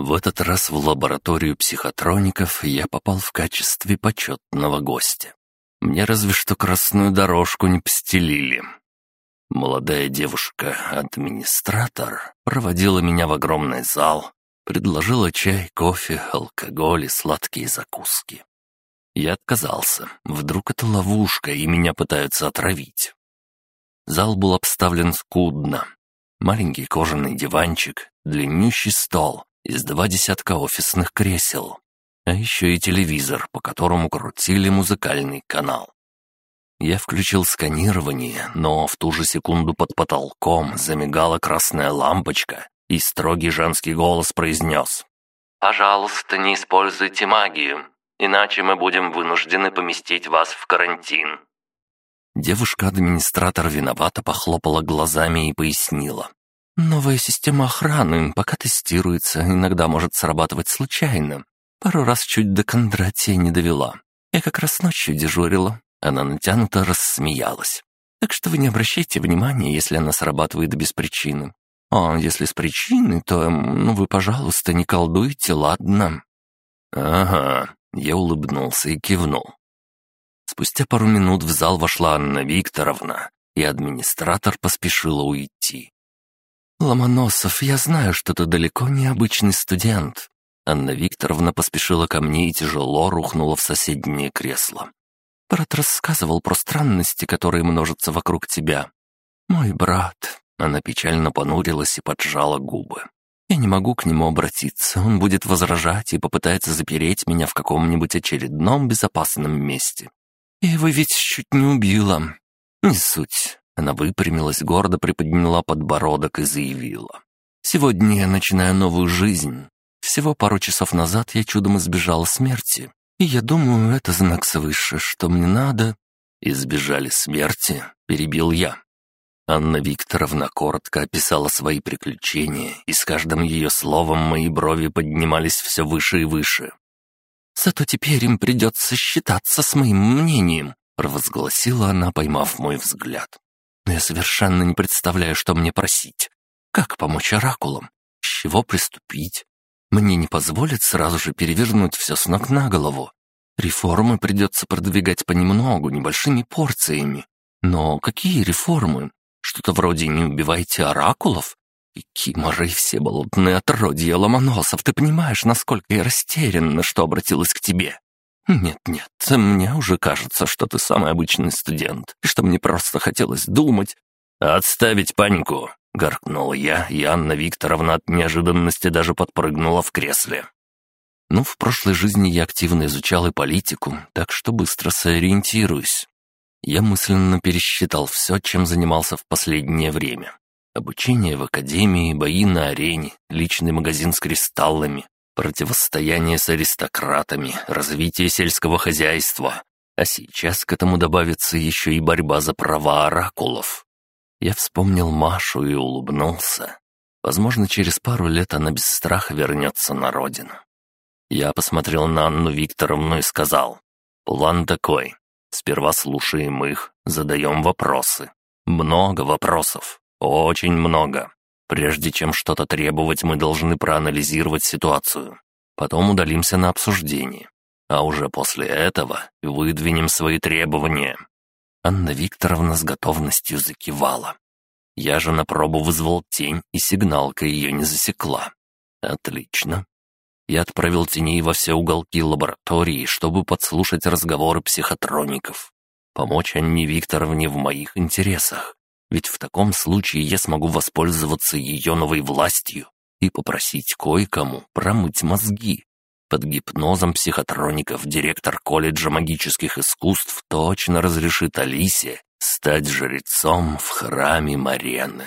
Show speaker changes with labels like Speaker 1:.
Speaker 1: В этот раз в лабораторию психотроников я попал в качестве почетного гостя. Мне разве что красную дорожку не постелили. Молодая девушка-администратор проводила меня в огромный зал, предложила чай, кофе, алкоголь и сладкие закуски. Я отказался. Вдруг это ловушка, и меня пытаются отравить. Зал был обставлен скудно. Маленький кожаный диванчик, длиннющий стол, из два десятка офисных кресел, а еще и телевизор, по которому крутили музыкальный канал. Я включил сканирование, но в ту же секунду под потолком замигала красная лампочка, и строгий женский голос произнес «Пожалуйста, не используйте магию, иначе мы будем вынуждены поместить вас в карантин». Девушка-администратор виновато похлопала глазами и пояснила. Новая система охраны пока тестируется, иногда может срабатывать случайно. Пару раз чуть до Кондратия не довела. Я как раз ночью дежурила. Она натянуто рассмеялась. Так что вы не обращайте внимания, если она срабатывает без причины. А если с причины, то, ну, вы, пожалуйста, не колдуйте, ладно?» «Ага», — я улыбнулся и кивнул. Спустя пару минут в зал вошла Анна Викторовна, и администратор поспешила уйти. «Ломоносов, я знаю, что ты далеко не обычный студент». Анна Викторовна поспешила ко мне и тяжело рухнула в соседнее кресло. «Брат рассказывал про странности, которые множатся вокруг тебя. Мой брат...» Она печально понурилась и поджала губы. «Я не могу к нему обратиться, он будет возражать и попытается запереть меня в каком-нибудь очередном безопасном месте. Я его ведь чуть не убила. Не суть. Она выпрямилась, гордо приподняла подбородок и заявила. «Сегодня я начинаю новую жизнь. Всего пару часов назад я чудом избежала смерти. И я думаю, это знак свыше, что мне надо...» «Избежали смерти?» — перебил я. Анна Викторовна коротко описала свои приключения, и с каждым ее словом мои брови поднимались все выше и выше. «Зато теперь им придется считаться с моим мнением», — провозгласила она, поймав мой взгляд но я совершенно не представляю, что мне просить. Как помочь оракулам? С чего приступить? Мне не позволят сразу же перевернуть все с ног на голову. Реформы придется продвигать понемногу, небольшими порциями. Но какие реформы? Что-то вроде «не убивайте оракулов»? И Кимора и все болотные отродья Ломоносов, ты понимаешь, насколько я растерянна, что обратилась к тебе? «Нет-нет, мне уже кажется, что ты самый обычный студент, и что мне просто хотелось думать». «Отставить панику!» — гаркнул я, и Анна Викторовна от неожиданности даже подпрыгнула в кресле. Ну, в прошлой жизни я активно изучал и политику, так что быстро сориентируюсь. Я мысленно пересчитал все, чем занимался в последнее время. Обучение в академии, бои на арене, личный магазин с кристаллами, противостояние с аристократами, развитие сельского хозяйства. А сейчас к этому добавится еще и борьба за права оракулов. Я вспомнил Машу и улыбнулся. Возможно, через пару лет она без страха вернется на родину. Я посмотрел на Анну Викторовну и сказал, «План такой. Сперва слушаем их, задаем вопросы. Много вопросов, очень много. Прежде чем что-то требовать, мы должны проанализировать ситуацию. Потом удалимся на обсуждение. А уже после этого выдвинем свои требования». Анна Викторовна с готовностью закивала. Я же на пробу вызвал тень, и сигналка ее не засекла. Отлично. Я отправил теней во все уголки лаборатории, чтобы подслушать разговоры психотроников. Помочь Анне Викторовне в моих интересах. Ведь в таком случае я смогу воспользоваться ее новой властью и попросить кое-кому промыть мозги. Под гипнозом психотроников директор колледжа магических искусств точно разрешит Алисе стать жрецом в храме Марены.